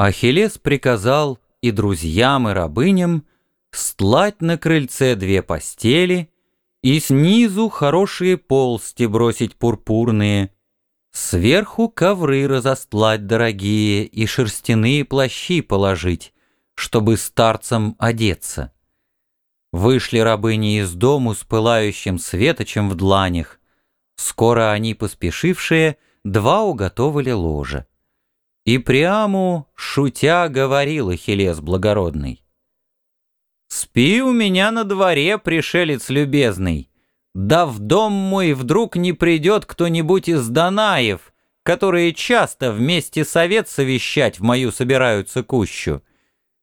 Ахиллес приказал и друзьям, и рабыням стлать на крыльце две постели и снизу хорошие полсти бросить пурпурные, сверху ковры разостлать дорогие и шерстяные плащи положить, чтобы старцам одеться. Вышли рабыни из дому с пылающим светочем в дланях. Скоро они, поспешившие, два уготовили ложа. И Приаму, шутя, говорил Ахиллес благородный. «Спи у меня на дворе, пришелец любезный, да в дом мой вдруг не придет кто-нибудь из Данаев, которые часто вместе совет совещать в мою собираются кущу.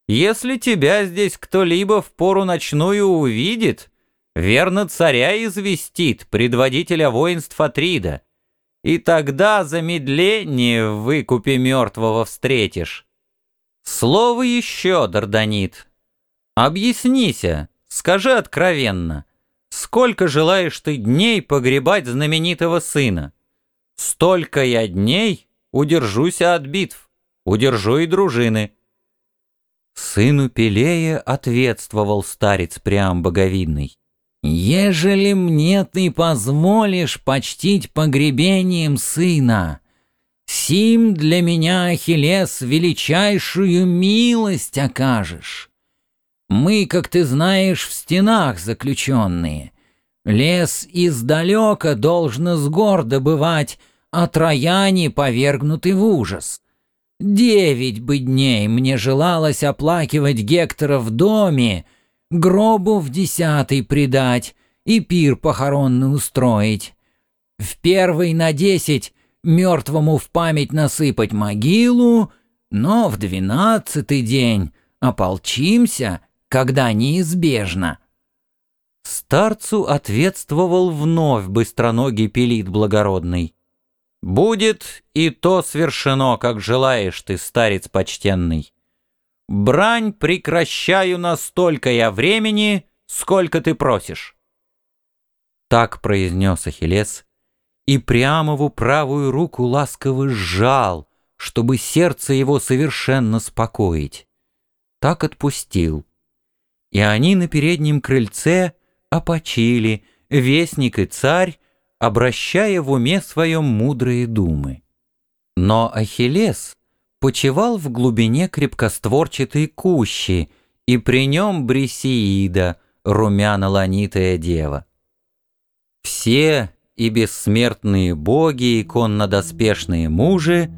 Если тебя здесь кто-либо в пору ночную увидит, верно царя известит, предводителя воинств Атрида, и тогда замедление в выкупе мертвого встретишь. Слово еще, Дарданит. Объяснися, скажи откровенно, сколько желаешь ты дней погребать знаменитого сына? Столько я дней удержусь от битв, удержу и дружины. Сыну Пелея ответствовал старец прям боговидный. «Ежели мне ты позволишь почтить погребением сына, сим для меня, Ахиллес, величайшую милость окажешь. Мы, как ты знаешь, в стенах заключенные. Лес издалека должно с гор добывать, а трояне повергнуты в ужас. Девять бы дней мне желалось оплакивать Гектора в доме, гробу в десятый предать и пир похоронный устроить. В первый на десять мертвому в память насыпать могилу, но в двенадцатый день ополчимся, когда неизбежно. Старцу ответствовал вновь быстроногий пелит благородный. Будет и то свершено, как желаешь ты, старец почтенный. Брань прекращаю настолько я времени, сколько ты просишь. Так произнес Ахиллес, и Приамову правую руку ласково сжал, чтобы сердце его совершенно спокоить. Так отпустил. И они на переднем крыльце опочили, вестник и царь, обращая в уме своем мудрые думы. Но Ахиллес почевал в глубине крепкостворчатой кущи, и при нем Брисеида, румяно-ланитая дева. Все и бессмертные боги, и коннодоспешные мужи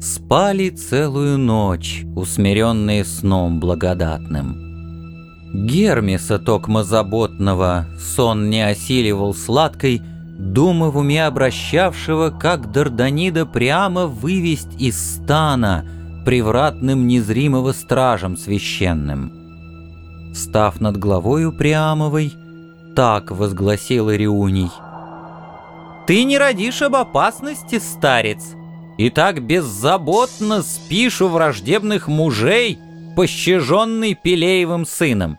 спали целую ночь, усмиренные сном благодатным. Гермеса токма заботного сон не осиливал сладкой, Дума в уме обращавшего, как Дарданида прямо вывесть из стана, Привратным незримого стражем священным. Став над главою Приамовой, так возгласил Ириуний. «Ты не родишь об опасности, старец, и так беззаботно спишь у враждебных мужей, пощаженный Пелеевым сыном.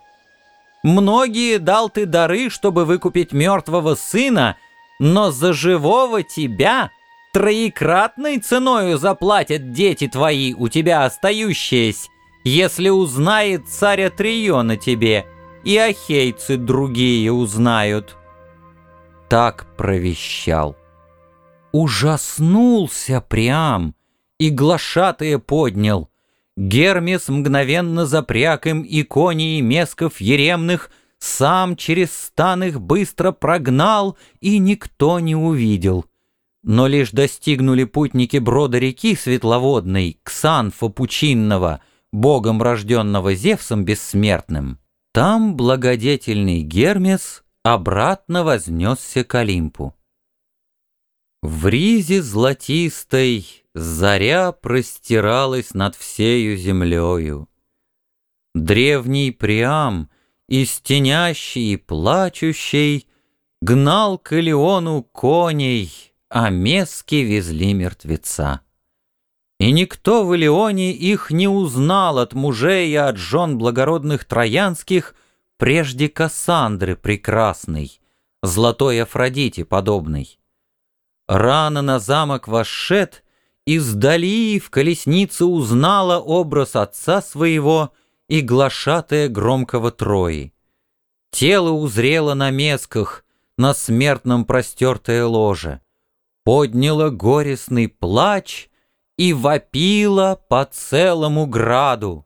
Многие дал ты дары, чтобы выкупить мертвого сына, но за живого тебя троекратной ценою заплатят дети твои, у тебя остающиеся, если узнает царь Атрион тебе, и ахейцы другие узнают». Так провещал. Ужаснулся прям, и глашатая поднял. Гермес мгновенно запряг им и коней, и месков еремных — сам через стан их быстро прогнал, и никто не увидел. Но лишь достигнули путники брода реки светловодной, Ксанфа Пучинного, богом рожденного Зевсом бессмертным, там благодетельный Гермес обратно вознесся к Олимпу. В ризе золотистой заря простиралась над всею землею. Древний Приам — и стенящий, и плачущий, Гнал к Илиону коней, а мески везли мертвеца. И никто в Илионе их не узнал от мужей и от жен благородных троянских прежде Кассандры прекрасной, золотой Афродите подобной. Рано на замок вошед, издали в колеснице узнала образ отца своего и глашатая громкого Трои. Тело узрело на месках, на смертном простертое ложе, подняло горестный плач и вопило по целому граду.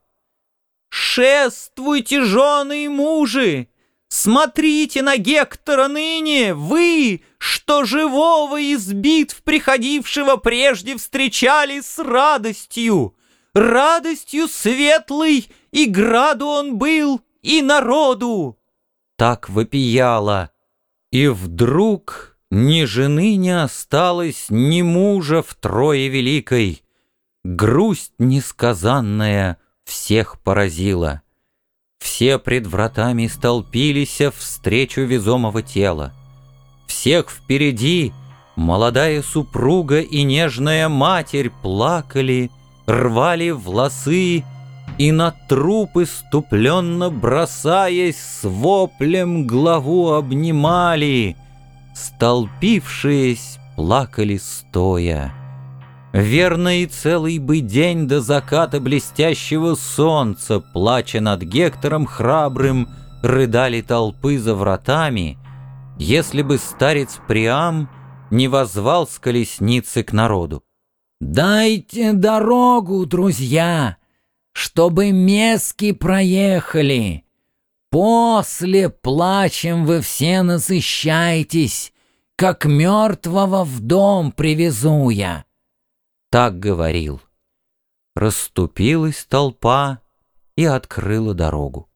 «Шествуйте, жены и мужи! Смотрите на Гектора ныне, вы, что живого избит в приходившего прежде встречали с радостью, радостью светлой, и граду он был, и народу!» Так вопияла, и вдруг ни жены не осталось, ни мужа в трое великой. Грусть несказанная всех поразила. Все пред вратами столпились встречу везомого тела. Всех впереди молодая супруга и нежная матерь плакали, рвали волосы и на труп иступленно бросаясь с воплем главу обнимали, столпившись, плакали стоя. Верно и целый бы день до заката блестящего солнца, плача над Гектором храбрым, рыдали толпы за вратами, если бы старец Приам не возвал с колесницы к народу. «Дайте дорогу, друзья, чтобы мески проехали. После плачем вы все насыщайтесь, как мертвого в дом привезу я» так говорил. Расступилась толпа и открыла дорогу.